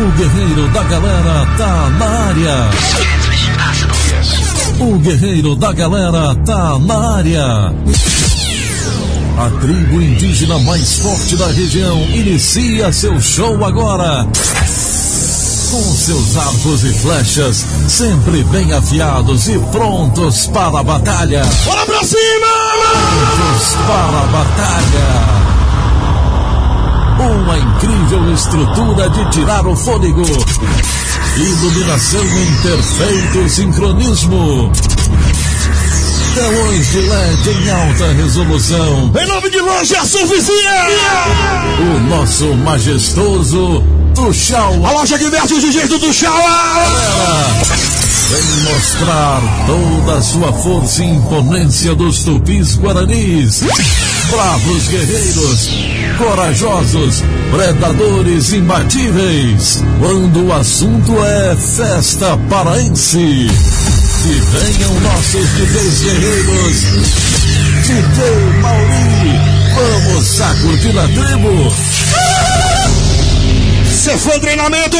O guerreiro da galera tá na área. O guerreiro da galera tá na área. A tribo indígena mais forte da região inicia seu show agora. Com seus arcos e flechas sempre bem afiados e prontos para a batalha. Bora pra cima! Prontos para a batalha. Uma incrível estrutura de tirar o fôlego. Iluminação em perfeito sincronismo. Telões de LED em alta resolução. Em nome de loja Surficia! O nosso majestoso Tuxaua. A loja que veste o jeito do Tuxaua! Vem mostrar toda a sua força e imponência dos tupis guaranis. Bravos guerreiros, corajosos, predadores imbatíveis. Quando o assunto é festa paraense. Que venham nossos DJs guerreiros. DJ Mauri, vamos sacudir a tribo. Você foi treinamento!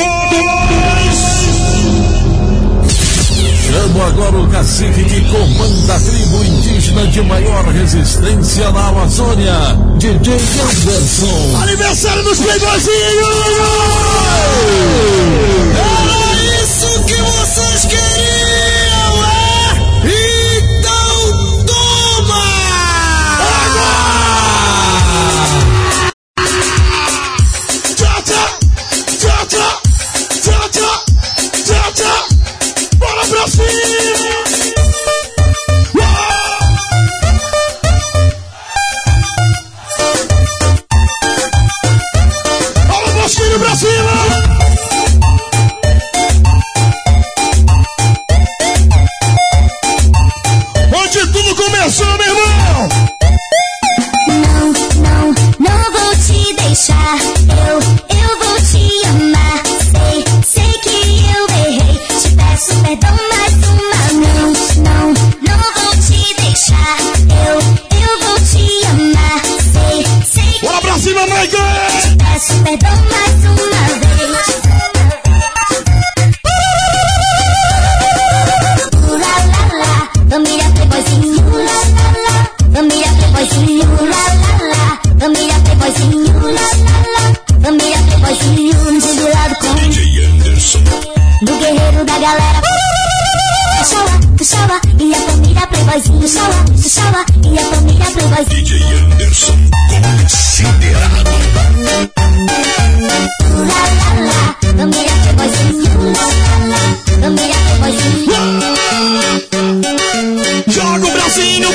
Chamo agora o cacique que comanda a tribo indígena de maior resistência na Amazônia, DJ Anderson. Aniversário dos playboyzinhos!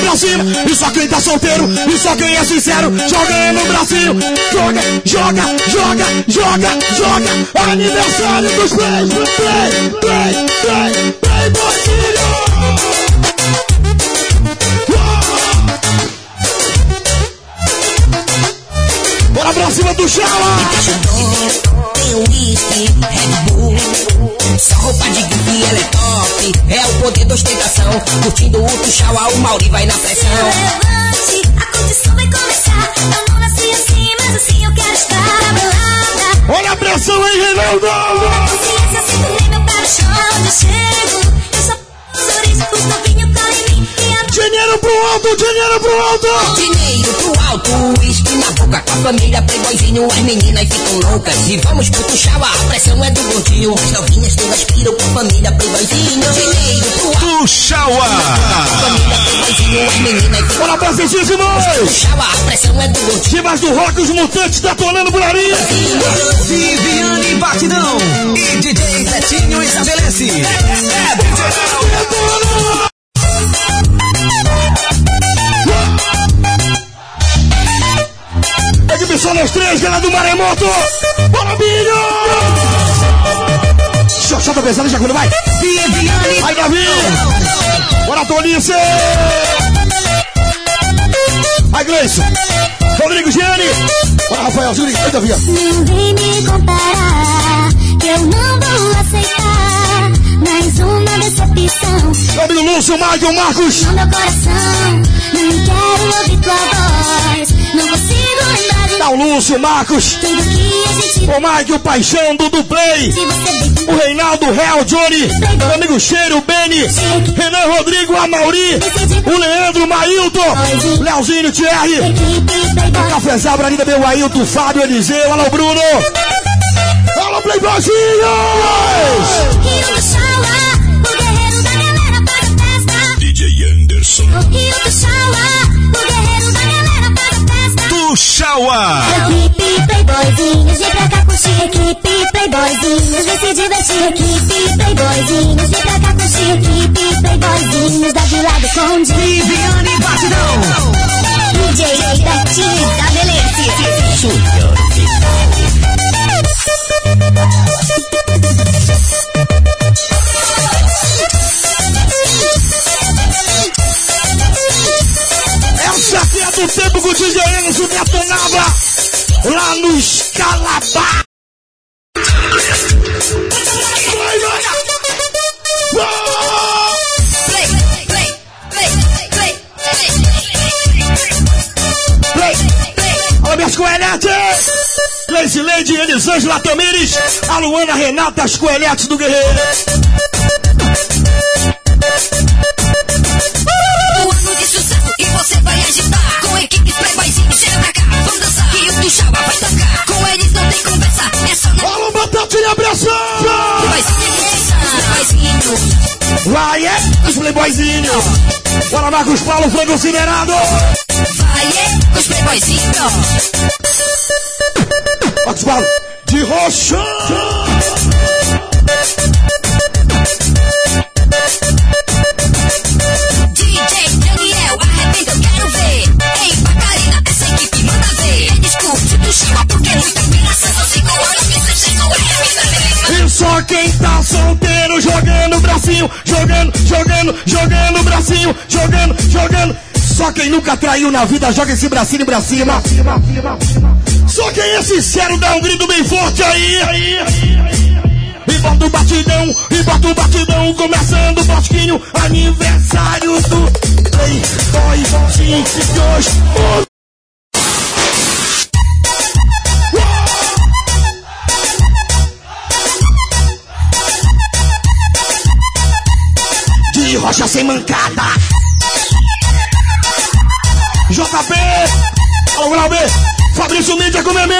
Bracinho pra cima, e só quem tá solteiro, e só quem é sincero, joga no bracinho, joga, joga, joga, joga, joga, aniversário dos play, play, play, play, play, botinho! Bora pra cima do chala! Tem uísque, Red Bull. Só roupa de grife, ela é top. É o poder da ostentação. Curtindo o Tuxaua, o Mauri vai na pressão. Levante, a condição vai começar. Eu não nasci assim, mas assim eu quero estar. Balada, Olha a pressão aí, Reinaldo! consciência, sinto nem meu pé no chão. Onde eu chego, eu só por isso os novinhos correm em mim. E Dinheiro pro alto, dinheiro pro alto! Dinheiro pro alto, uísque na boca. Com a família playboyzinho, as meninas ficam loucas. E vamos pro Tuxaua, a pressão é do gordinho. As novinhas todas piram com a família playboyzinho. Dinheiro pro alto, Tuxaua. família playboyzinho, as meninas ficam Bora, precisíssimos! Tuxaua, a pressão é do gordinho. Timas do rock, os mutantes detonando por ali! Viviane Batidão e DJ Betinho estabelece. É, DJ Exibição das três, galera do Maremoto! Bora, Binho! Xoxota pesada, já quando vai! Vai, Davi! Bora, Tolice! Vai, Gleison! Rodrigo Gianni! Bora, Rafael, Júlio! Vai, Davi! Não vem me comparar, que eu não vou aceitar mais uma decepção. Meu amigo Lúcio, Michael, Marcos! No meu coração, não quero ouvir tua voz. Não consigo lembrar de Dá o Lúcio, Marcos! tudo que gente O Mike, o Paixão, do Play. você O Reinaldo, o Real, Johnny. Meu amigo Cheiro, o Beni. Renan Rodrigo, a Mauri. O Leandro, o Mailton. Leozinho, o Thierry. Playboy. Cafezal, Branida, meu Ailton, Fábio, Eliseu. Alô, Bruno. Alô, Playboyzinhos. O guerreiro da galera para a festa. DJ Anderson. Rio do Xauá, o guerreiro da galera para a festa. Tuxaua. Equipe Playboyzinhos, vem pra cá curtir. Equipe Playboyzinhos, vem se divertir. Equipe Playboyzinhos, vem pra cá curtir. Equipe Playboyzinhos da Vila do Conde. Viviane Batidão. DJ Betinho estabelece. Essa aqui é do tempo que o DJ Enzo detonava lá no Escalabá. Vai, vai. Play, play, play, play, play, Play. play. Olha minhas coelhetes. Lazy Lady, Elisângela Tamires, a Luana Renata, as coelhetes do Guerreiro. Playboyzinho. Vai, é, os playboyzinhos. Bora, Marcos Paulo, frango incinerado. Vai, é, os playboyzinhos. Marcos Paulo, de roxo. DJ Daniel, arrebenta, eu quero ver. Ei, Pacarina, essa equipe manda ver. É discurso do chama, quem tá solteiro jogando o bracinho, jogando, jogando, jogando o bracinho, jogando, jogando. Só quem nunca traiu na vida joga esse bracinho pra cima. Só quem é sincero dá um grito bem forte aí. aí, aí. E bota o batidão, e bota o batidão, começando o bosquinho, aniversário do Playboy 22. Rocha sem mancada. JP, alô Glauber, Fabrício Mídia com meme.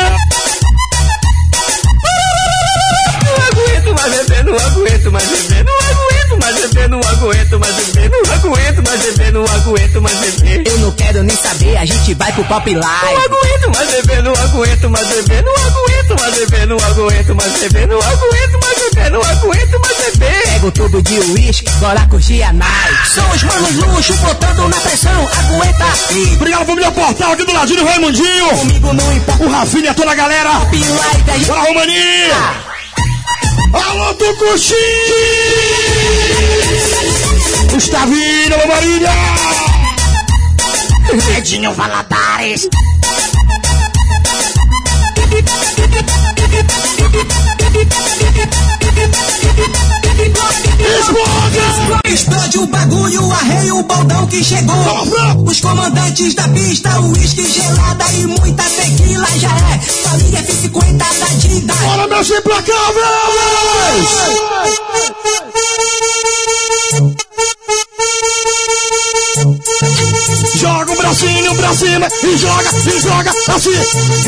Não aguento mais beber, não aguento mais beber, não aguento mais beber, não aguento mais beber, não aguento mais beber, não aguento mais beber. Eu não quero nem saber, a gente vai pro pop Não live. aguento mais beber, não aguento mais beber, não aguento mais beber, não aguento mais beber, não aguento mais beber, não aguento mais beber. Pega o tubo de uísque, bora curtir a night. São os manos luxo, botando na pressão, aguenta aí. Obrigado, família Portal aqui do ladinho do Raimundinho. Comigo não importa, O Rafinha, toda a galera. Bora, Romani! Alô, Tucuxi! Gustavinho, alô, Marília! Edinho Valadares! Explode! Explode o bagulho, arrei o baldão que chegou. Os comandantes da pista, uísque gelada e muita tequila já é. Família F50 da Dida. Bora, meus implacáveis! Bracinho pra cima e joga, e joga assim.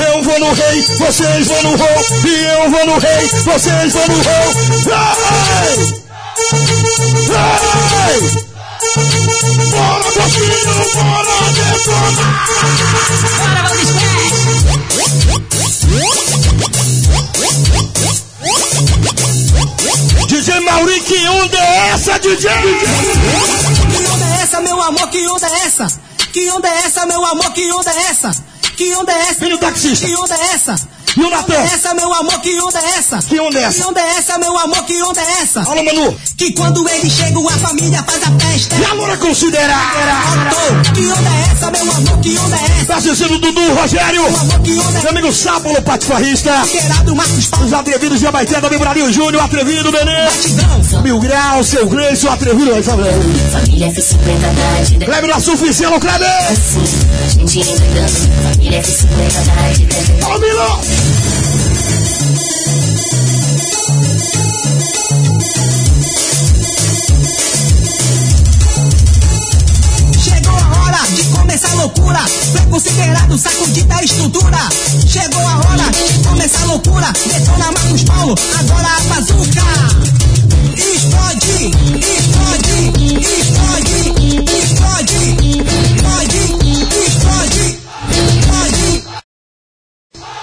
Eu vou no rei, vocês vão no roll. E eu vou no rei, vocês vão no roll. Ei! Ei! Bora, bracinho, bora detonar! Bora, Valdez DJ Mauri, que onda é essa, DJ? Que onda é essa, meu amor? Que onda é essa? Que onda é essa, meu amor? Que onda é essa? Que onda é essa? Filho taxista. Que onda é essa? E o Natan? é essa, meu amor? Que onda é essa? Que onda é essa? Que onda é essa, meu amor? Que onda é essa? Alô, Manu. Que quando eles chegam, a família faz a festa. E a Loura considerar. Que onda é essa, meu amor? Que onda é essa? Tá assistindo Dudu, Rogério. Meu amor, que onda Meu é amigo Sábolo, Patifarrista. Geraldo Marcos Paulo Os atrevidos de Abaité, também Brasil Júnior, atrevido, Nenê. Batidão. Mil Grau, seu Gleison, atrevido. Família F50 da Dida. Kleber da Suficielo, Kleber. Assim, a gente. Família F50 da Dida. Alô, Milo. começa a loucura. Foi considerado saco de da estrutura. Chegou a hora de começar a loucura. Detona Marcos Paulo, agora a bazuca. Explode, explode, explode, explode, explode, explode, explode.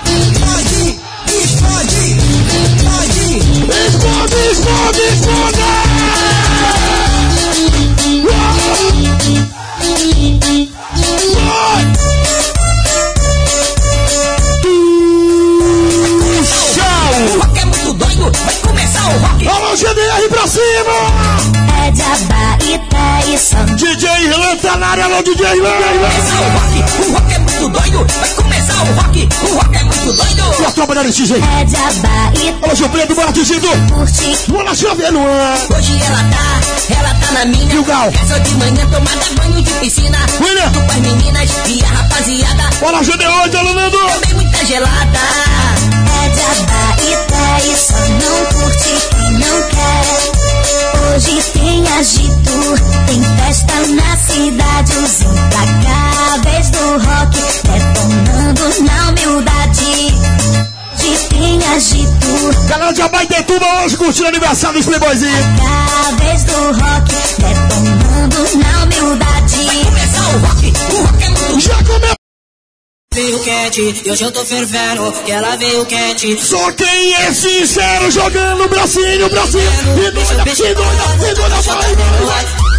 Explode, explode, explode. Explode, explode, explode. Cima! É Jabá e Traição. DJ Irlan tá na área, alô, DJ Irlan! Começar o rock, o rock é muito doido. Vai começar o rock, o rock é muito doido. E a tropa da LX aí? É Jabá e Alô, Gil Preto, bora, Tizido! Curte. Bora, chover, Luan! Hoje ela tá, ela tá na minha. E o Gal? Essa de manhã tomada banho de piscina. William. Junto com as meninas e a rapaziada. Bora, GD8, alô, Nando! Também muita gelada. É Jabá e Traição. Não curte quem não quer. Hoje tem agito, tem festa na cidade. Os implacáveis do rock detonando na humildade. Hoje tem agito. Galera de Abaitetuba hoje curtindo o aniversário dos Playboyzinhos! Implacáveis do rock detonando na humildade. Começar o rock, o rock é muito Já começou! Veio quente, e hoje eu tô fervendo, que ela veio quente. Só quem é sincero jogando o bracinho pra cima! E doida, e doida, e doida, vai, vai, vai! Vai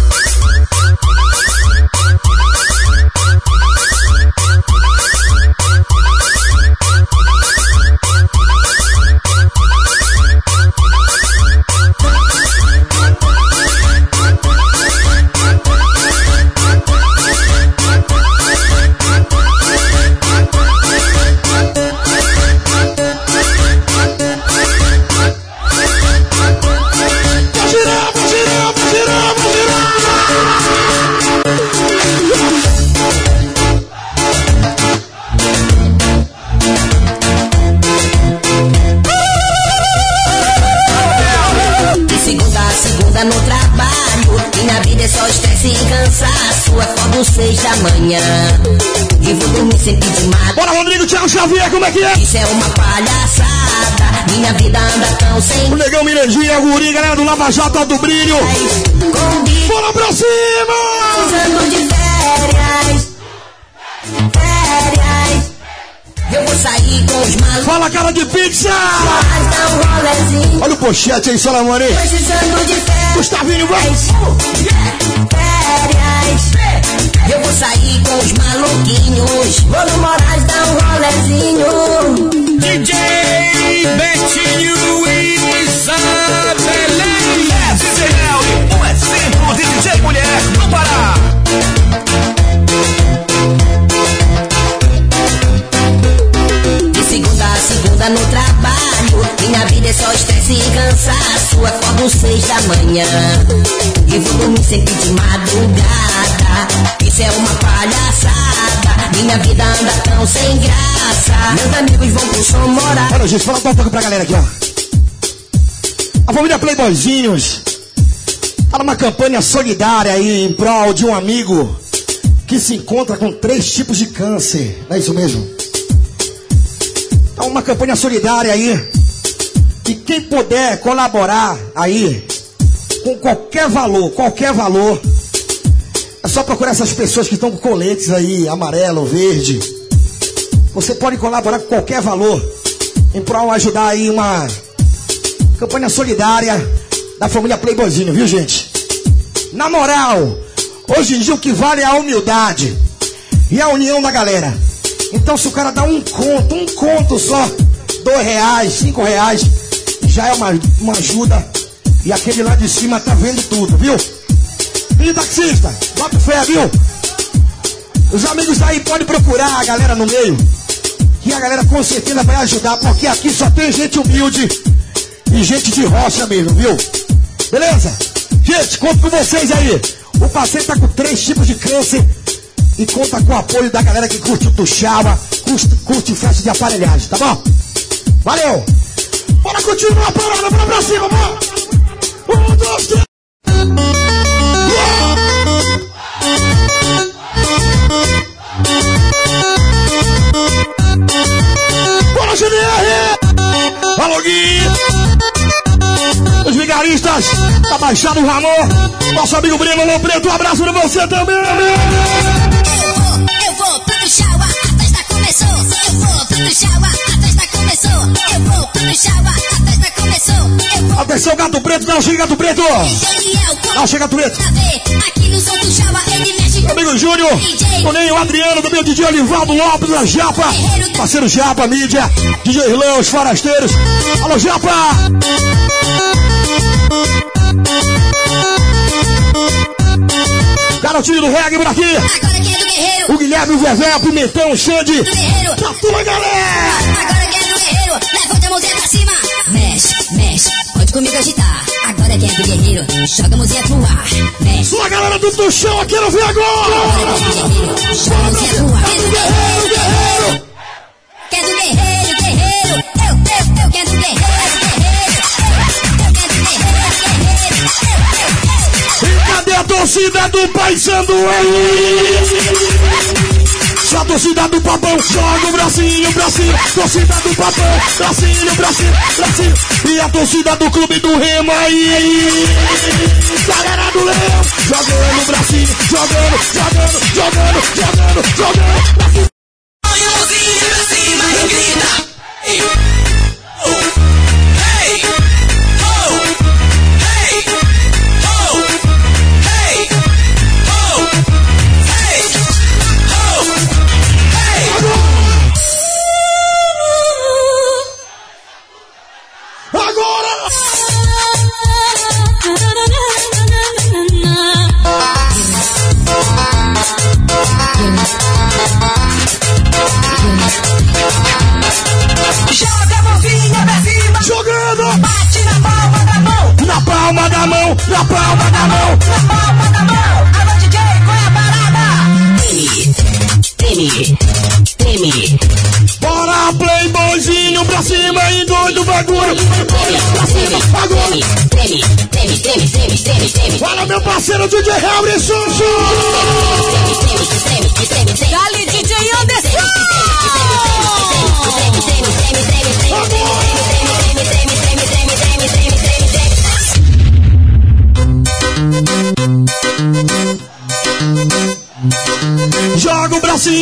segunda no trabalho. Minha vida é só estresse e cansaço. Acordo seis da manhã. E vou dormir sempre de madrugada. Bora, Rodrigo, Thiago Xavier, como é que é? Isso é uma palhaçada. Minha vida anda tão sem O Negão Mirandinha, Guri, galera do Lava Jato, do Brilho! Bora pra cima! de férias. Férias. Eu vou sair com os malucos. Fala, cara de pizza! Um rolezinho. Olha o pochete aí, Salamone! Precisando de férias. Gustavinho, vai! Férias. Eu vou sair com os maluquinhos. Vou no Moraes dar um rolezinho. DJ Betinho e Isabelém. SCL, um exemplo de DJ mulher no Pará. A segunda no trabalho. Minha vida é só estresse e cansaço. Acordo seis da manhã. E vou dormir sempre de madrugada. Isso é uma palhaçada. Minha vida anda tão sem graça. Meus amigos vão pro som morar. Olha, gente, fala um pouco pra galera aqui, ó. A família Playboyzinhos tá numa campanha solidária aí em prol de um amigo que se encontra com três tipos de câncer. Não é isso mesmo? É uma campanha solidária aí. E quem puder colaborar aí com qualquer valor, qualquer valor, é só procurar essas pessoas que estão com coletes aí, amarelo, verde. Você pode colaborar com qualquer valor em prol ajudar aí uma campanha solidária da família Playboyzinho, viu gente? Na moral, hoje em dia o que vale é a humildade e a união da galera. Então se o cara dá um conto, um conto só, dois reais, cinco reais, já é uma, uma ajuda. E aquele lá de cima tá vendo tudo, viu? E taxista, bota fé, viu? Os amigos aí podem procurar a galera no meio. Que a galera com certeza vai ajudar, porque aqui só tem gente humilde e gente de rocha mesmo, viu? Beleza? Gente, conto com vocês aí. O paciente tá com três tipos de câncer e conta com o apoio da galera que curte o Tuxaba, curte, curte festa de aparelhagem, tá bom? Valeu! Bora continuar a parada, bora pra cima, bora! Um, dois, três! Bora, GDR! Alô, Gui! Os vigaristas da Baixada do Ramon, nosso amigo Breno Lô Preto, um abraço pra você também! Vou, eu vou a festa começou. Eu vou pro Tuxaua, a festa começou. Eu vou pro Tuxaua, a festa começou. Eu vou Atenção, gato preto, não chega, gato preto! Não chega, gato preto! Aqui no som Tuxaua, ele mexe Meu amigo Júnior, Toninho, Adriano, também o DJ Olivaldo Lopes, da Japa, parceiro Japa, mídia, DJ Irlão, os forasteiros. Alô, Japa! Garotinho do reggae por aqui. É? O Guilherme, o Vevé, o Pimentão, o Xande. Pra tua galera. Agora quem é do guerreiro? Levanta a mãozinha pra cima. Mexe, mexe, pode comigo agitar. Agora quem é do guerreiro? Joga a mãozinha pro ar. Mexe. Sua galera do, do chão, eu quero ver agora. Agora quem é do guerreiro? Joga a mãozinha pro ar. É guerreiro? Guerreiro. Torcida do Pai aí? Só a torcida do papão, joga o bracinho, bracinho, torcida do papão, bracinho, bracinho, bracinho. E a torcida do clube do Remo aí. Galera do Leão, jogando o bracinho, jogando, jogando, jogando, jogando, jogando. bracinho. Põe a mãozinha pra cima e grita. Joga a mãozinha pra cima. Jogando! Bate na palma da mão. Na palma da mão, na palma da mão. Na palma da mão. Alô, DJ, qual é a parada? Treme, treme, Bora, playboyzinho pra cima e doido bagulho. Pra cima, agora. treme, treme, treme, treme, treme, treme. Fala, meu parceiro DJ Harry Susso.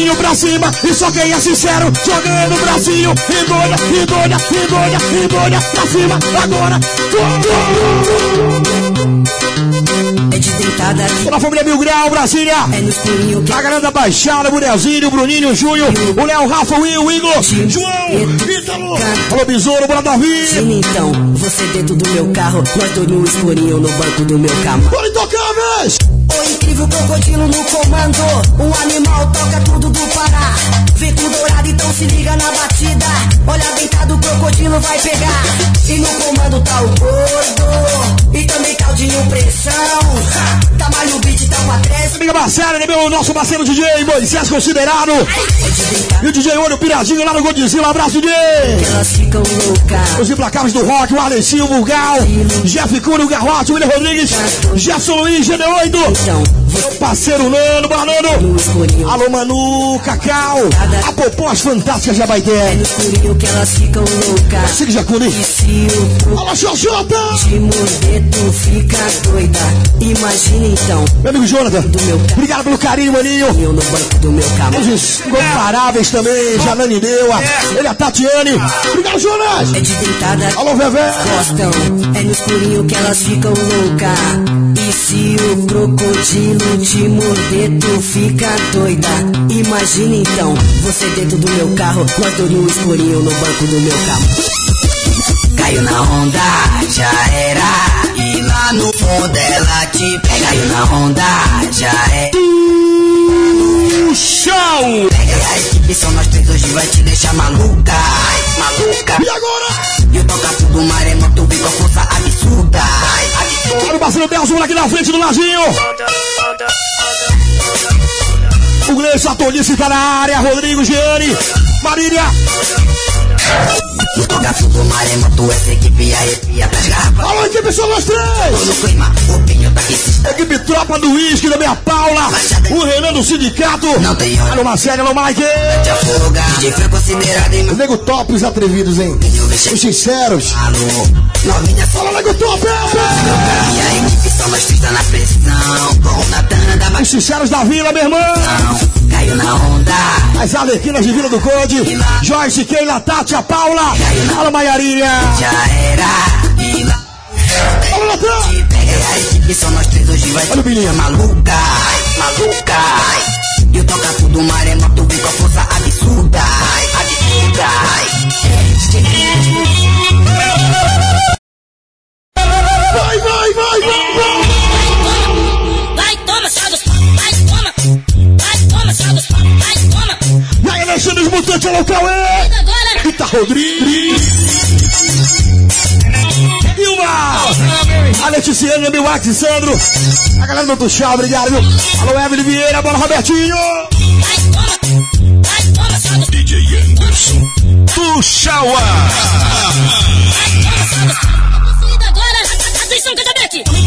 Bracinho pra cima e só quem é sincero. Jogando o bracinho e doida, e doida, e doida, e doida. Pra cima, agora. É de deitada aqui, família Mil Grau, Brasília. é no A galera da Baixada, Murielzinho, Bruninho, Júnior, o Léo, Rafa, Will, o Igor, João, Ítalo, alô Besouro, bora Davi. Imagina então, você dentro do meu carro, nós dois no escurinho no banco do meu carro. Bora intocáveis. O incrível crocodilo no comando, um animal toca tudo do Pará. Com dourado, então se liga na batida. Olha deitado, o crocodilo vai pegar. E no comando tá o gordo, e também caldinho pressão. Ha, Tamanho beat tá pra trás. Amiga Marcela, né, meu nosso parceiro DJ Moisés Considerado. E o DJ Olho Piradinho lá no Godzilla, abraço DJ. Elas ficam loucas. Os implacáveis do rock, o Arlen Silva, o Gal, Jeff Cunha, o Garrote, o William Rodrigues, Gerson Luiz, GD8, Então, meu parceiro Nano, boa Nano. no escurinho. Alô Manu, Cacau, a Popó, as fantásticas de É no escurinho que elas ficam loucas. Siga Jacuni. Alô Xoxota. de morder, tu fica doida. Imagina então, Meu amigo Jonathan, obrigado pelo carinho, maninho. eu no banco do meu carro. Os incomparáveis também, Janane Neua, ele é a Tatiane. Obrigado, Jonas. É de deitada Alô, Vevé. gostam. É no escurinho que elas ficam loucas. E se o crocodilo te morder, tu fica doida. Imagina então, você dentro do meu carro, nós no escurinho no banco do meu carro. Caiu na onda, já era. E lá no fundo ela te pega. Caiu na onda, já é. Show. Pega a equipe, são nós três hoje vai te deixar maluca. Maluca. E agora? E o toca tudo maremoto vem com a força absurda. Absurda. Olha o parceiro Belson aqui na frente do ladinho. O Gleison Atolice tá na área, Rodrigo Gianni, Marília. No toca tudo maremoto, essa equipe arrepia pras garrafas. Alô, equipe, são nós Tô no clima, o pinho tá aqui Equipe Tropa do Whisky da minha Paula. O Renan do Sindicato. Não tem hora. Alô, Marcelo, alô, Mike. te afogar. DJ foi considerado em nego top, os atrevidos, hein? Os sinceros. Alô, novinha Fala, nego top. E a equipe só nós três tá na pressão. Com o Natan da Os sinceros da vila, meu irmão. baixão. Caiu na onda. As Arlequinas de Vila do Conde. Joyce, Keila, Tati, a Paula. Alô, Maiarinha. Já era. Lá Alô, Natan. te pega. A equipe só nós três hoje vai Olha o Bilinha. maluca. Maluca. E o toca tudo maremoto vem com a força absurda. Absurda. Vai, vai, vai, vai. Vai, mexendo os mutantes, local, é! Rita Rodrigues! Vilma! A Leticiana, Milwax e Sandro! A galera do Tuxá, obrigado! Alô Evelyn Vieira, bora Robertinho! DJ Anderson Tuxauá! Atenção, Catabeque! Toma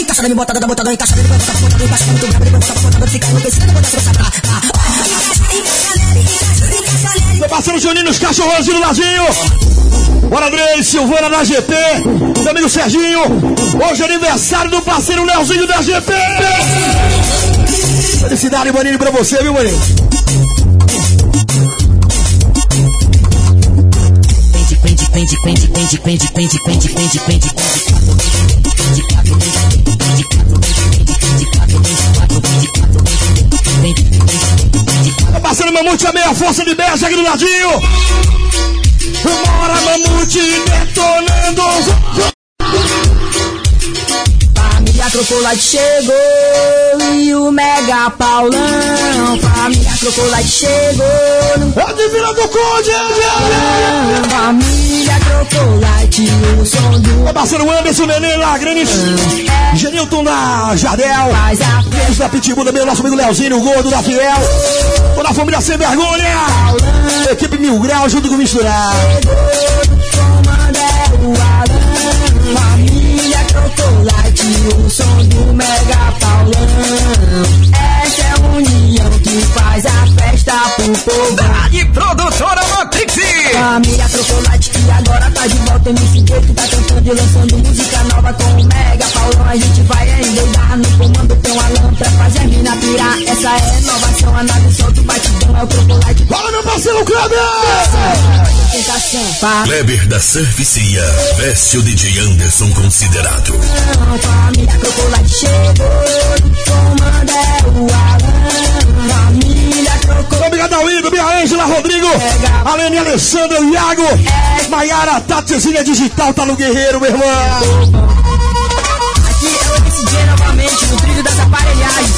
encaixada, me bota da botada, encaixada, me bota da botada, encaixada, muito brabo, me bota da botada, fica enlouquecida, bota essa pra Meu parceiro Juninho, os cachorros do ladinho. Bora, Andrei, Silvana da GP. Meu amigo Serginho. Hoje é aniversário do parceiro Leozinho da GP. Felicidade, Maninho, pra você, viu, Maninho? Meu parceiro Mamute, a meia força de Beja aqui do ladinho. Bora, Mamute, detonando. Família Crocolite chegou e o Mega Paulão. Família Crocolite chegou É divina do Conde. Família Crocolite, o som do Meu parceiro Anderson, Nenê, Lagrenes. Genilton da Jardel. faz a Beijo da Pitbull também, o nosso amigo Leozinho, o gordo da Fiel. Toda a família sem vergonha. Equipe Mil Grau junto com o Misturar. comando é o Alan. Família Crocolite, o som Mega Paulão. A festa pro povo. E produtora Matrix. Família Crocolite que agora tá de volta MC que tá cantando e lançando música nova com o Mega Paulão A gente vai endoidar no comando com a lã pra fazer a mina pirar Essa é a inovação, a nave solta o batidão É o Crocolite Fala, meu parceiro Kleber! Família, Kleber da Servicia. Veste o DJ Anderson considerado. família Crocolite chegou no comando é o Alan Família Crocolite Obrigado ao Igor, minha Ângela, Rodrigo, Alene, Alessandra, Iago, Maiara, Tatizinha Digital, tá no Guerreiro, meu irmão. Aqui é o MCJ novamente no trilho das aparelhagens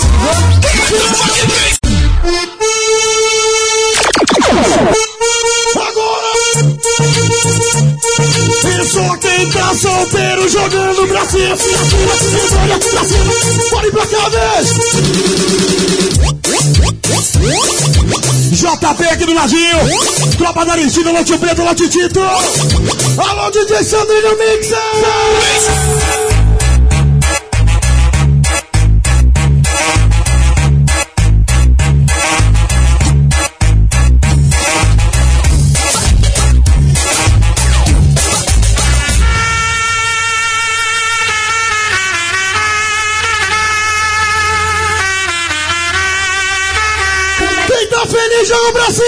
Agora! Só quem tá solteiro jogando pra cima, pra cima, pra cima, pra cima. Bora ir pra cá, vez! JP aqui do ladinho. Tropa da Argentina, Lote Preto, Lote Tito. Alô, DJ Sandrinho Mixer! O Brasil!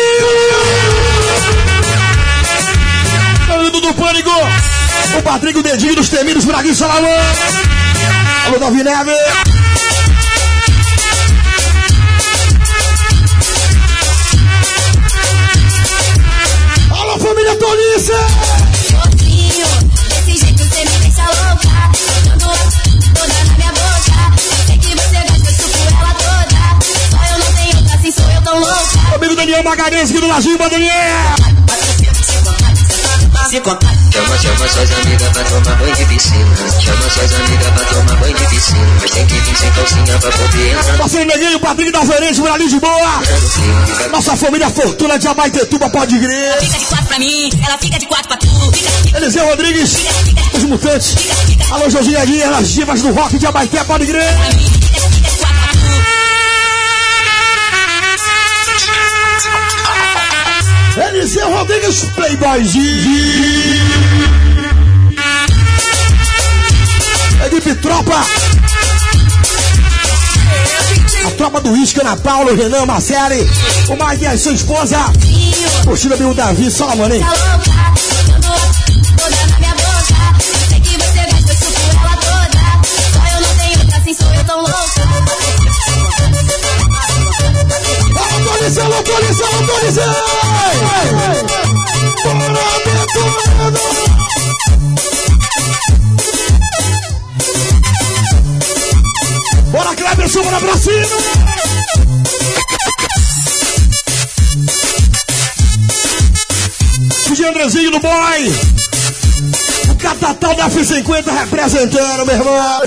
Falando do Pânico, o Patrick, o dedinho dos temidos, Braguinho Salamã. Alô, Davi Neves. Daniel Magalhães aqui do Ladinho, bora, Daniel! Chama, chama suas amigas pra tomar banho de piscina. Chama suas amigas pra tomar banho de piscina. Mas tem que vir sem calcinha pra poder entrar Parceiro Neguinho, Patrick da Verente, por ali de boa! Nossa família Fortuna de Abaitetuba, pode crer! Fica de quatro pra mim, ela fica de quatro pra tu. Fica, fica, Eliseu Rodrigues, os mutantes. Alô, Josinha Aguinha, as divas do rock de Abaité, pode crer. Eliseu Rodrigues, Playboyzinho. Equipe Tropa. A tropa do Isca, Ana Paula, Renan, Marcele, o Mike e a sua esposa. Curtida meu Davi, Salamone. Tá louca, jogando toda na Bora, detonando! Bora, pra cima! DJ Andrezinho do Boy! O Catatal da F50 representando, meu irmão!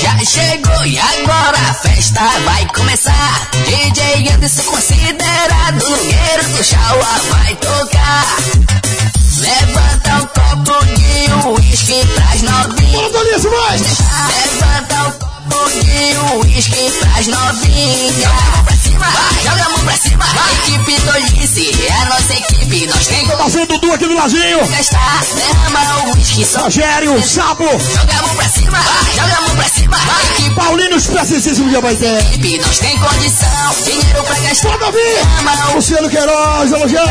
Já chegou e agora a festa vai começar. DJ Anderson considerado no do Chauá vai tocar. Levanta o copo de uísque pras novinhas. Levanta o copo de uísque pras novinhas. Joga a mão pra cima, vai, joga a mão pra cima. Vai. Equipe Tolice, é a nossa equipe, nós tem Tá fazendo Dudu aqui do ladinho. Festa, derrama o uísque só. Rogério, Sapo. Joga a mão pra cima, vai, joga a mão pra cima. Vai. Equipe Paulinho, especialíssimo de Abaité. equipe, nós tem condição, dinheiro pra gastar. Pode ouvir! Luciano Queiroz, elogiando.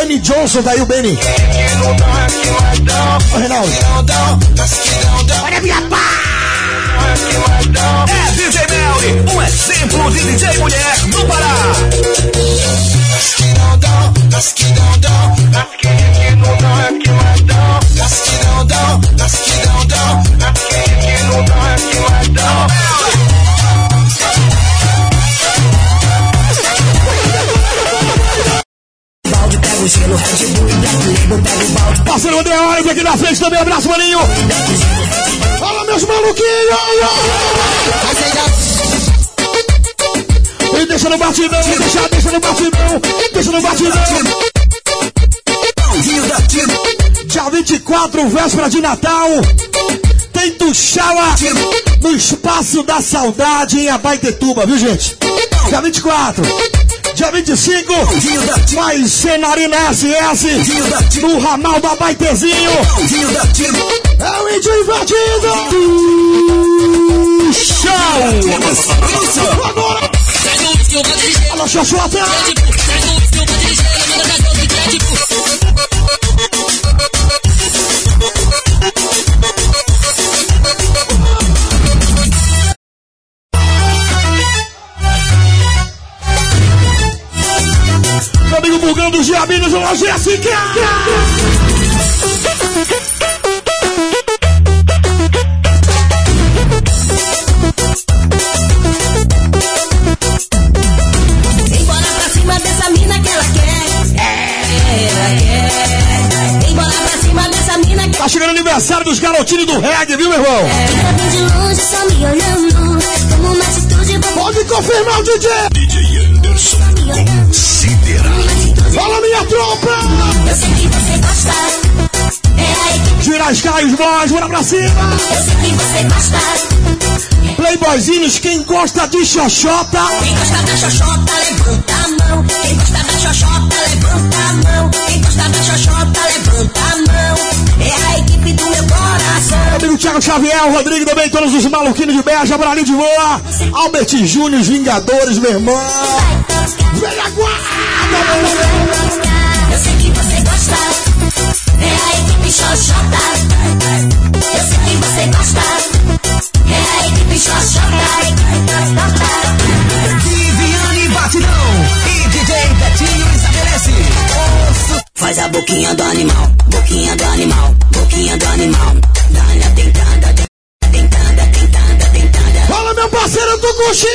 Benny Johnson, daí o Benny. é. Ô, Reinaldo. não dão, as que não dão, Olha minha pá! as. É DJ Melly, um exemplo de DJ mulher no Pará. As que não dão, as que não dão, as que não dão, é que mais dão. As que não dão, as que não dão, as que não dão, é que mais Hores aqui na frente também, abraço, maninho! Fala, meus maluquinhos! E deixa no batidão, deixa, deixa no batidão, deixa no batidão! Dia 24, véspera de Natal, tem Tuxaua no Espaço da Saudade em Abaitetuba, viu gente? Dia 24, dia 25, mais Cenarina SS no ramal do Abaitezinho. É o índio invadido! Show! Agora! Alô, Xoxota! Ela quer. Embora pra cima dessa mina que Tá chegando aniversário dos garotinhos do reggae, viu, meu irmão? Ela Pode confirmar o DJ! me olhando Fala, minha tropa! Eu sei que você gosta É a equipe Gira as caios, bora pra cima! Eu sei que você gosta Playboyzinhos, quem gosta de xoxota, Quem gosta da xoxota, levanta a mão. Quem gosta da xoxota, levanta a mão. Quem gosta da xoxota, levanta a mão. É a equipe do meu coração. amigo Thiago Xavier, o Rodrigo também, todos os maluquinhos de Beja, Bralinho de Boa, Albert Júnior, os Vingadores, meu irmão! Velha guarda, meu irmão! Eu sei que você gosta É a equipe xoxota Eu sei que você gosta Viviane Batidão e DJ Betinho estabelece. Faz a boquinha do animal, boquinha do animal, boquinha do animal. Dá-lhe a dentada, dentada, dentada, dentada. Fala, meu parceiro do Cuxi!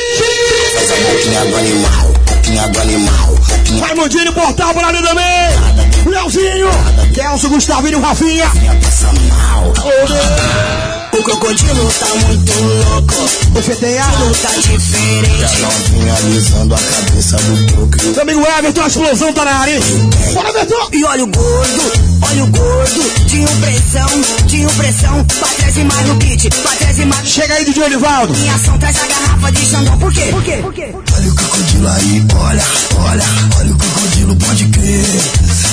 Boquinha do animal, boquinha do animal, Raimundinho Portal por ali também. Leozinho, Kelso, Gustavinho, Rafinha. passa mal. O crocodilo tá muito louco, O CTA. tá diferente. A novinha alisando a cabeça do broco. Meu amigo Everton, a explosão tá na área. Bora, Everton. E olha o gordo, olha o gordo, de pressão, de pressão, pra trás e mais no beat, pra trás e mais. Chega aí, DJ Olivaldo. Em ação, traz a garrafa de Xandão, por quê? Por quê? Por quê? Olha o crocodilo aí, olha, olha, olha o crocodilo, pode crer.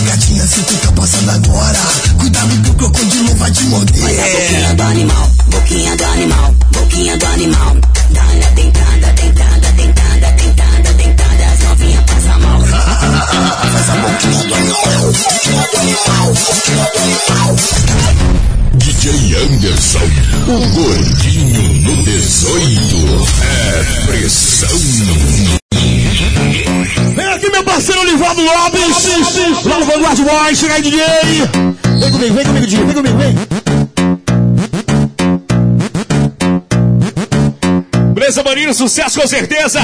Gatinha, se tu tá passando agora, cuidado que o crocodilo vai te morder. Boquinha do animal, boquinha do animal, boquinha do animal. Dá-lhe a dentada, dentada, dentada, dentada, dentada, as novinhas passam mal. Faz a boquinha do animal, boquinha do animal, boquinha do animal. DJ Anderson, o gordinho no 18. É pressão. Vem aqui, meu parceiro Olivaldo Lopes. Lá no Vanguard Boy. Chega aí, DJ. Vem comigo, vem comigo, DJ. Vem comigo, vem. Beleza, Maninho, sucesso com certeza.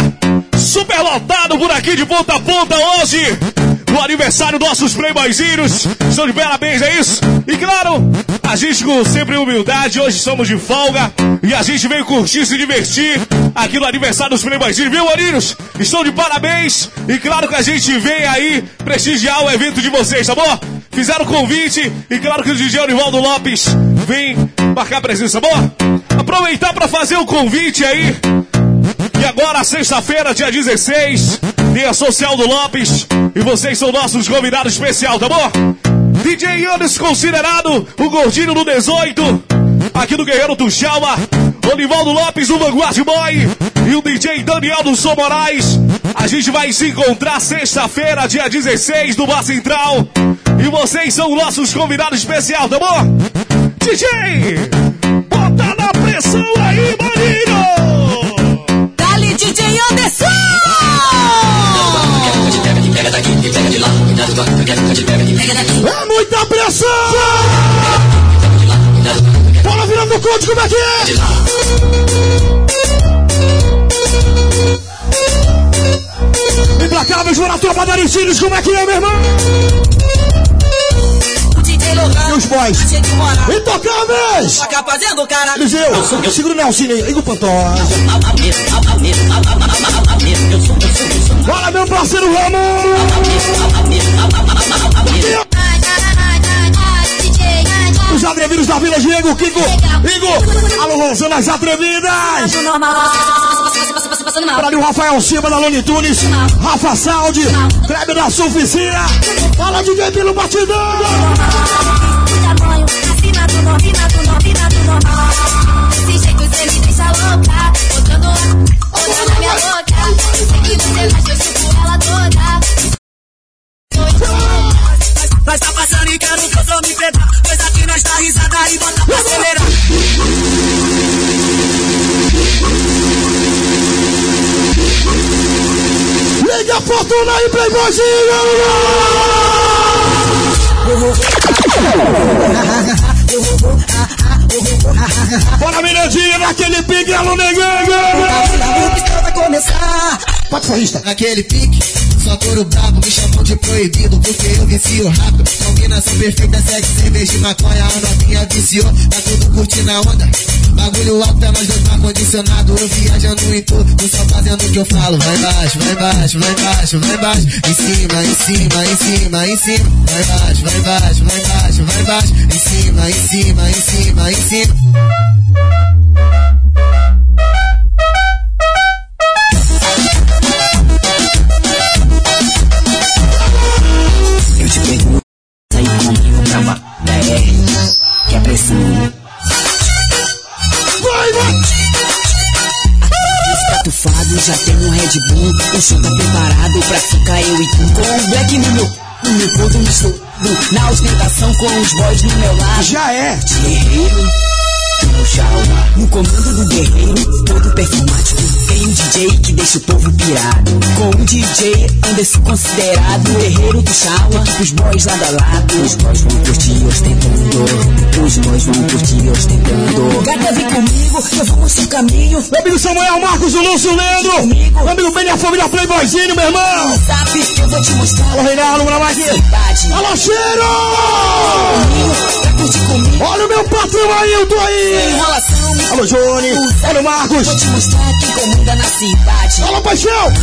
Super lotado por aqui de ponta a ponta hoje. No aniversário dos nossos playboyzinhos. Estão de parabéns, é isso? E claro, a gente com sempre humildade, hoje somos de folga. E a gente veio curtir, se divertir aqui no aniversário dos playboyzinhos, viu, Maninhos? Estão de parabéns. E claro que a gente vem aí prestigiar o evento de vocês, tá bom? Fizeram o convite e claro que o DJ Orivaldo Lopes vem marcar presença, tá bom? Aproveitar para fazer o convite aí. E agora, sexta-feira, dia 16, dia social do Lopes. E vocês são nossos convidados especial, tá bom? DJ Anderson considerado o gordinho do 18. Aqui do Guerreiro do Chalma. Olivaldo Lopes do Vanguard Boy. E o DJ Daniel do Som Moraes. A gente vai se encontrar sexta-feira, dia 16, no Bar Central. E vocês são nossos convidados especial, tá bom? DJ! Bota na pressão aí, maninho! É muita pressão. Bola virando o conte, como é que é? Implacável, jura a tropa da Aricílios, como é que é, meu irmão? E os boys? Intocáveis! Cara. Eliseu, eu seguro o Nelsinho aí, liga o Pantoja. Bora, meu parceiro Ramon! Os atrevidos da Vila Diego, Kiko, Igor, alô, Rosana, as atrevidas! Para o Rafael Silva da Lone Tunes, Rafa Saldi, Kleber da Suficina, fala DJ pelo batidão! Jeito me deixa louca, botando botando na minha boca. Eu sei que você vai, eu chupo ela toda. Nós tá passando e quero que eu me pegar. Nós tá risada e bota pra acelerar. Liga a fortuna aí, Playboyzinho! Bora, Mirandinha, naquele pique, alô, negão! Vai começar. Pode. Naquele pique, só couro brabo, me chamam de proibido, porque eu vicio rápido. Combinação perfeita, sexo, cerveja e maconha, a novinha viciou, tá tudo curtindo a onda. Bagulho alto, é nós dois tá condicionado, eu viajando em tudo, só fazendo o que eu falo. Vai baixo, vai baixo, vai baixo, vai baixo, em cima, em cima, em cima, em cima. Vai baixo, vai baixo, vai baixo, vai baixo, em cima, em cima, em cima, em cima. Pressão. Vai, vai! Estufado, já tem um Red Bull. O show tá preparado pra ficar eu e tu. Com o Black no meu, no meu ponto misturado. Na ostentação com os boys no meu lado. Já é! Guerreiro, chauá. No comando do guerreiro, todo performático. Tem um DJ que deixa o povo pirado. Com o DJ Anderson considerado. Guerreiro do chauá, os boys lado a lado. Os boys vão curtir ostentando. Os boys vão curtir ostentando. Gata, vem comigo, eu vou mostrar o caminho. Meu amigo Samuel Marcos, o Lúcio Leandro. Meu amigo Bem a família Playboyzinho, meu irmão. Sabe que eu vou te mostrar. Alô, Reinaldo, vamos lá, Cidade. Alô, cheiro! Comigo, comigo. Olha o meu patrão aí, eu tô aí. Enrolação. Alô, Johnny. Olha o Marcos. Vou te mostrar quem comanda na cidade. Alô, Paixão.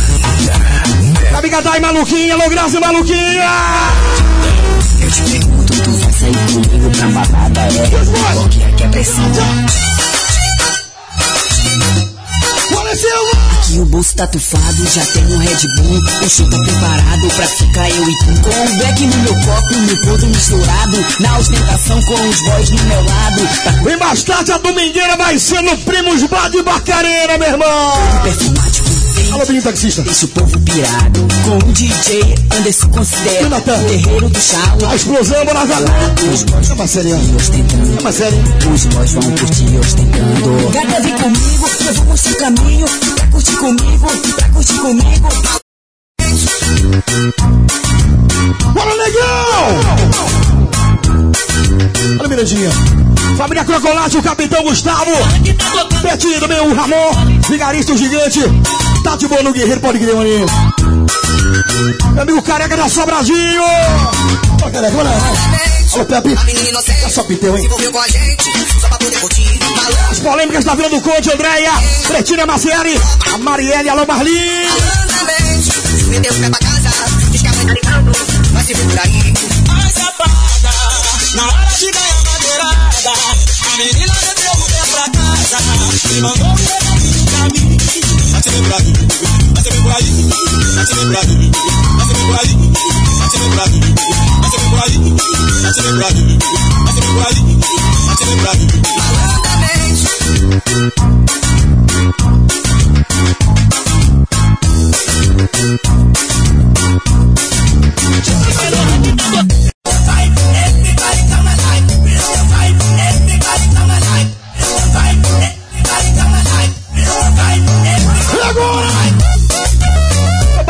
Amiga Dai, maluquinha. Alô, Graça, maluquinha. Eu te pergunto, tu vai sair comigo pra balada, é? Qual que é que é preciso? O bolso tá tufado, já tem um Red Bull. O show tá preparado pra ficar eu e tu. Com o black no meu copo, meu podre misturado. Na ostentação com os boys do meu lado. Tá E mais tarde a domingueira vai ser no Primos Bar de Bacareira, meu irmão. perfumático. Alô, menino taxista. Deixa o povo pirado. Com o DJ Anderson considera. Jonathan. Guerreiro do chau. A explosão, bora lá. Os boys É uma série, vão ostentando. É uma série. Os boys vão curtir ostentando. Gata, vem comigo, eu vou mostrar o caminho. Pra curtir comigo, pra curtir comigo. Bora, negão! Olha, Mirandinha. Família Crocolate, o Capitão Gustavo. Betinho também, o Ramon. Vigarista, o Gigante. Tá de boa no Guerreiro, pode crer, maninho. Meu amigo Careca da Sobradinho. Careca, bora. Alô, Pepe. É só piteu, hein? As polêmicas da Vila do Conde, Andréia. Pretina Macieri. A Marielle, alô, Marlin. Meteu o pé pra casa, diz que a mãe tá ligando, se por aí. Na hora de ganhar madeirada, a menina meteu o pé pra casa. Me mandou um recadinho pra mim. Tá atirei pra mim, atirei por aí, atirei pra mim, atirei por aí, atirei pra mim, atirei por aí, atirei pra mim, atirei por aí, atirei pra mim. Tá Malandamente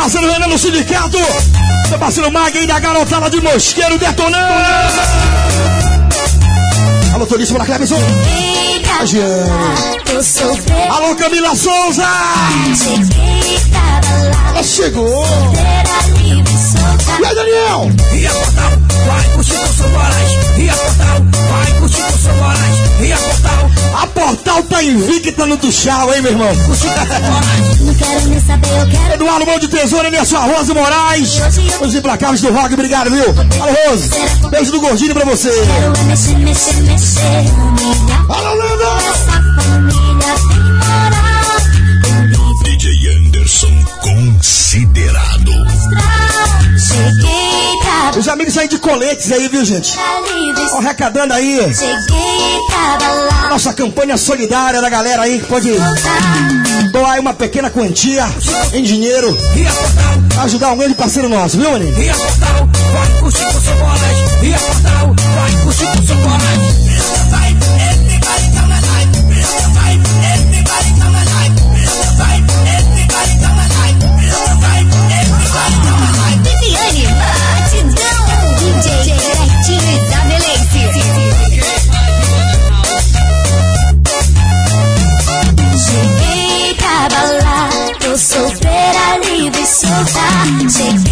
parceiro Renan do Sindicato, meu parceiro Mag da garotada de Mosqueiro detonando. Alô, turismo da Clemison. Alô, Camila Souza. Ela chegou. E aí, Daniel? E a portal, vai pro Chico Soares. E a portal, e a portal, A Portal tá invicta no Tuxal, hein, meu irmão? seu Moraes. Não quero nem saber, eu quero Eduardo Mão de Tesoura, minha sua Rose Moraes. Os implacáveis do rock, obrigado, viu? Alô, Rose. Beijo do gordinho pra você. Quero é mexer, mexer, Alô, Lenda. essa família tem moral DJ Anderson considerado. Cheguei Os amigos saem de coletes aí, viu, gente? livre Ó, Arrecadando aí. Nossa campanha solidária da galera aí que pode doar aí uma pequena quantia em dinheiro pra ajudar um grande parceiro nosso, viu, maninho? e a portal, vai curtir com seu Moraes. E a portal, vai curtir com seu Moraes. time. Take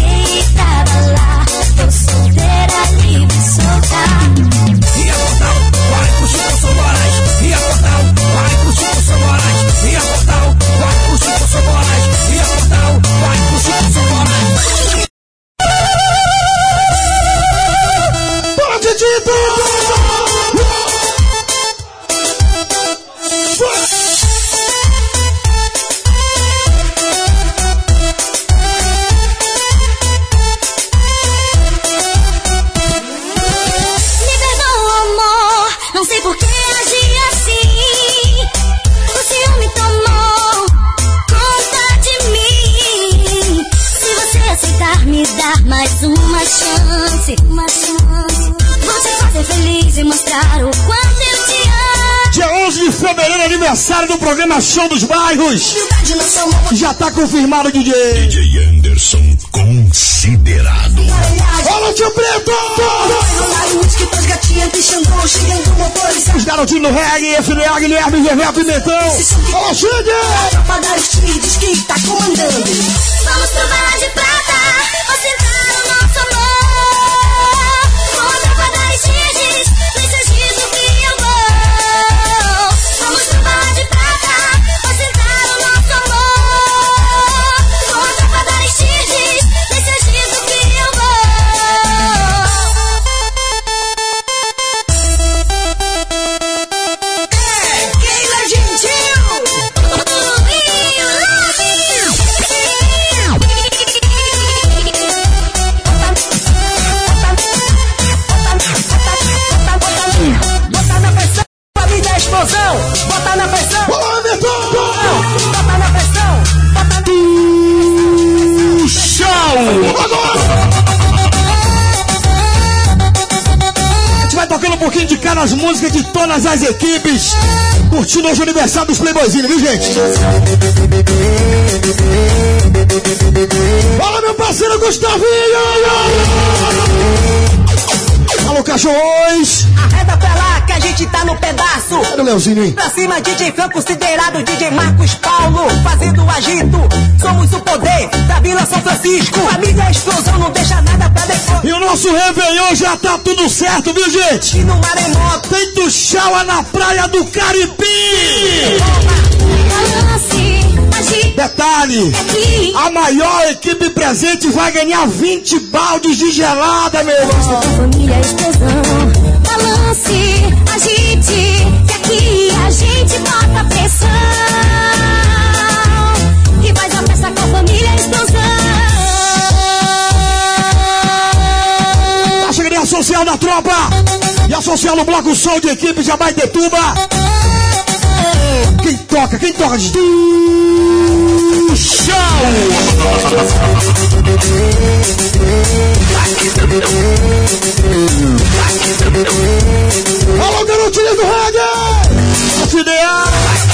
do programa Show dos Bairros. Já tá confirmado, DJ. DJ Anderson considerado. Olha o tio Preto! Os garotinhos do reggae, FDA, Guilherme, Gervé, Pimentão. Olha, chega! Tropa da Aristides que tá comandando. Vamos pro Barra de Prata, todas as equipes. Curtindo hoje o aniversário dos Playboyzinhos, viu, gente? Fala, meu parceiro Gustavinho! Alô, cachorros! Arreda pra lá que a gente tá no pedaço. Cadê o Leozinho, hein? Pra cima, DJ Fran, considerado DJ Marcos Paulo, fazendo agito. Somos o poder da Vila São Francisco. Família Explosão não deixa nada pra depois. E o nosso Réveillon já tá tudo certo, viu, gente? E no maremoto, Tem do Chaua na praia do Caribe! Detalhe! A maior equipe presente vai ganhar 20 baldes de gelada, meu irmão! Família. Balance, agite, que aqui a gente bota pressão. Chegando aí a social da tropa! E a social no bloco som de equipe já vai ter tuba! Quem toca? Quem toca? De... Alô, garotinha do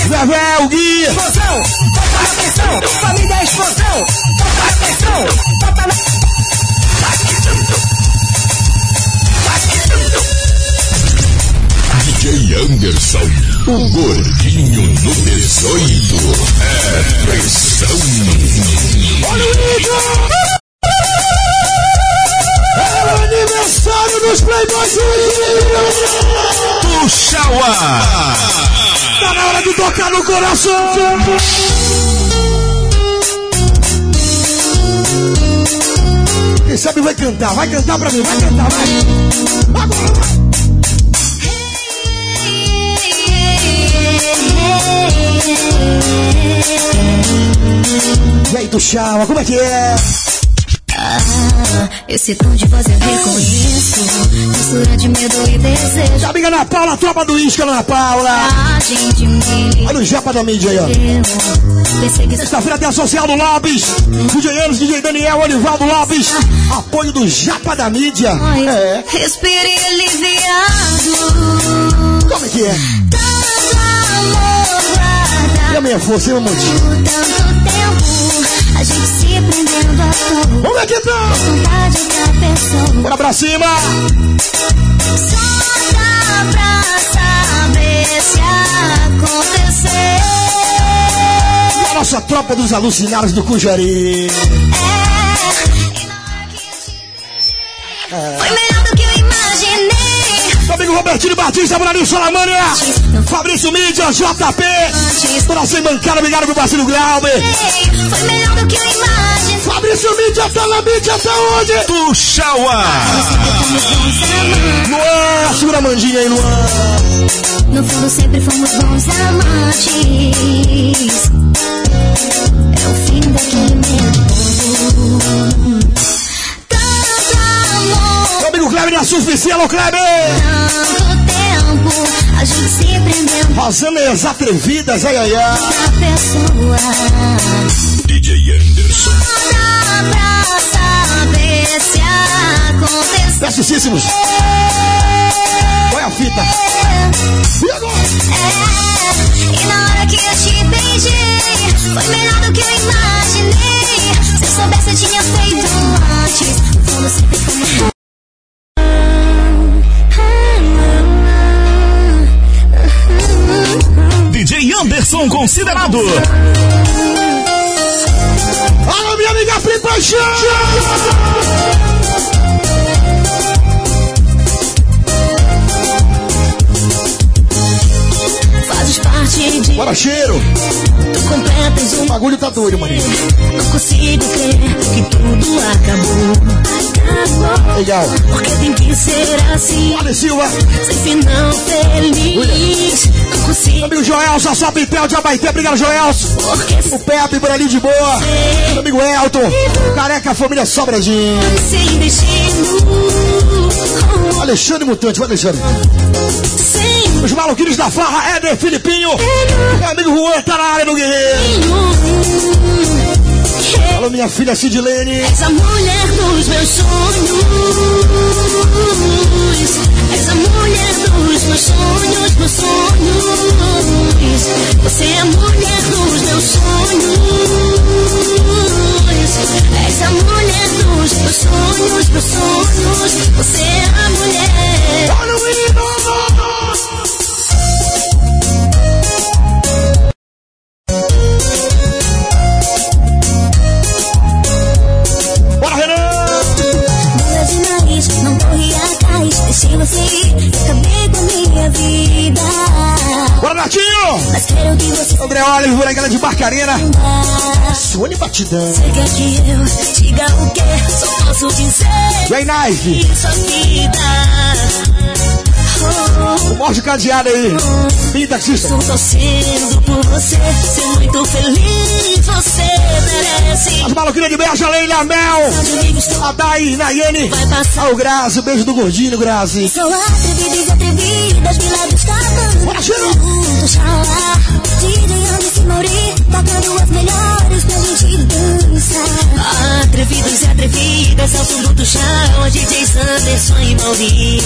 Vevé, o Guia! explosão. Na pressão, família Explosão. Na pressão, bota na... DJ Anderson, o gordinho no 18. É pressão. Olha o Nico! É o aniversário dos Playboys! Puxaua. Tá na hora de tocar no coração! Quem sabe vai cantar, vai cantar pra mim, vai cantar, vai! Agora vai! E aí, Chaua, como é que é? Ah, esse tom de voz eu reconheço. Mistura de medo e desejo. Amiga Ana Paula, tropa do Isca, Ana Paula! Olha o japa da mídia aí, ó. Sexta-feira tem a social do Lopes, DJ Anos, DJ Daniel, Olivaldo Lopes, apoio do Japa da Mídia. É, Respirei aliviado. como é que é? Tanto amor. E a minha força, hein, amor? Por tanto tempo, a gente se prendendo à toa. Vamos aqui, então! Vontade da pessoa. Bora pra cima! Só dá pra saber se aconteceu. A nossa tropa dos alucinados do Cujari. É. Foi melhor amigo Robertinho Batista, Brasil Salamânia, Fabrício Mídia, JP, toda sem bancada, obrigado pro parceiro Glauber. Foi melhor do que eu imaginei. Fabrício Mídia tá na mídia até onde? Puxaua. Luan, segura a mandinha aí, Luan. No fundo sempre fomos bons amantes. É o fim daquele. Tanto Meu amigo Kleber tanto tempo, a gente se prendendo Rosanas atrevidas, ai ai ai. DJ Anderson. Não dá pra saber se aconteceu. Festíssimos. Olha a fita. E agora? É, e na hora que eu te beijei, foi melhor do que eu imaginei. Se eu soubesse, eu tinha feito antes. Silva. Sem final feliz. Não consigo. Amigo Joelson, só Pitel de Abaité. Obrigado, Joelson. Porque O Pepe ali de boa. Meu amigo Elton. Careca, família Sobradinho. sem destino. Alexandre Mutante, vai Alexandre. Sem Os maluquinhos da farra, Éder Filipinho. Meu amigo Juan tá na área do Guerreiro. Alô, minha filha Sidlene. És a mulher dos meus sonhos. És a mulher dos meus sonhos, meus sonhos. Você é a mulher dos meus sonhos. És a mulher dos meus sonhos, meus sonhos. Você é de vá. Sônia Batidão. Você que eu diga o quê? Só posso dizer Vem, é O morde cadeado aí. Vem, taxista. Estou torcendo por você, ser muito feliz, você merece. As maluquinhas de Beja, Leila Mel. A Dai, vai passar. Ao Grazi, beijo do gordinho, Grazi. Sou atrevidas e milagres. Bora, cheiro. Junto, xalá. DJ Anderson Mauri, tocando as melhores pra gente dançar. Atrevidos e atrevidas, ao som do chão, DJ Anderson e Mauri.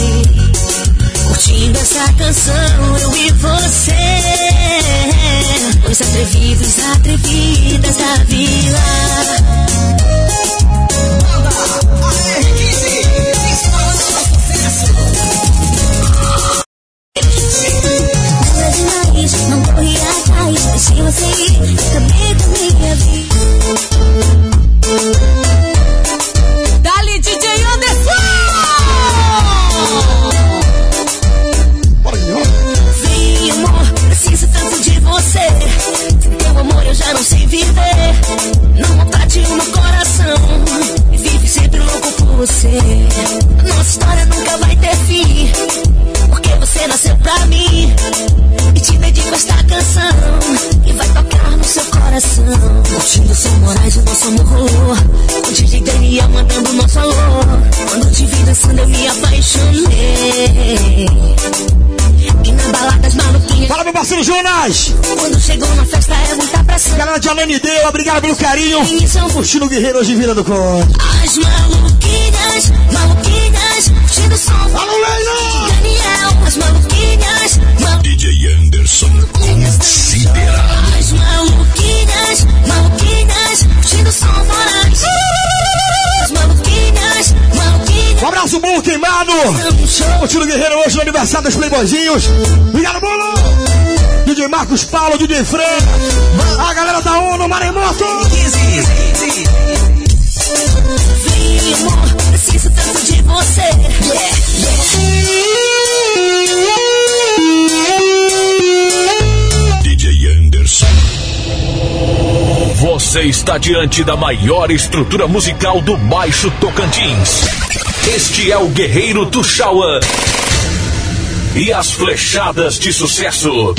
Curtindo essa canção, eu e você. Os atrevidos e atrevidas da vila. Bola viver. Não bate o meu coração. E vive sempre louco por você. Nossa história nunca vai ter fim. Porque você nasceu pra mim. E te dedico esta canção. Que vai tocar no seu coração. Curtindo São Moraes, o nosso amor rolou. O DJ Daniel mandando nosso alô. Quando te vi dançando eu me parceiro Jonas. Quando chegou na festa é muita pressão Galera de Alane Deu, obrigado pelo carinho. São Curtindo o Guerreiro hoje virando conta. as maluquinhas, maluquinhas Curtindo o som Alô, Leila! Daniel As maluquinhas, maluquinhas DJ Anderson considera. As maluquinhas, maluquinhas Curtindo o som Moraes As maluquinhas, maluquinhas Um abraço bom queimado. Curtindo o Guerreiro hoje no aniversário dos Playboyzinhos. Obrigado, bolo! DJ Marcos Paulo, DJ Fran. A galera da ONU, Maremoto. Vem amor, preciso tanto de você yeah, DJ Anderson. Você está diante da maior estrutura musical do Baixo Tocantins. Este é o Guerreiro Tuxauã. E as flechadas de sucesso.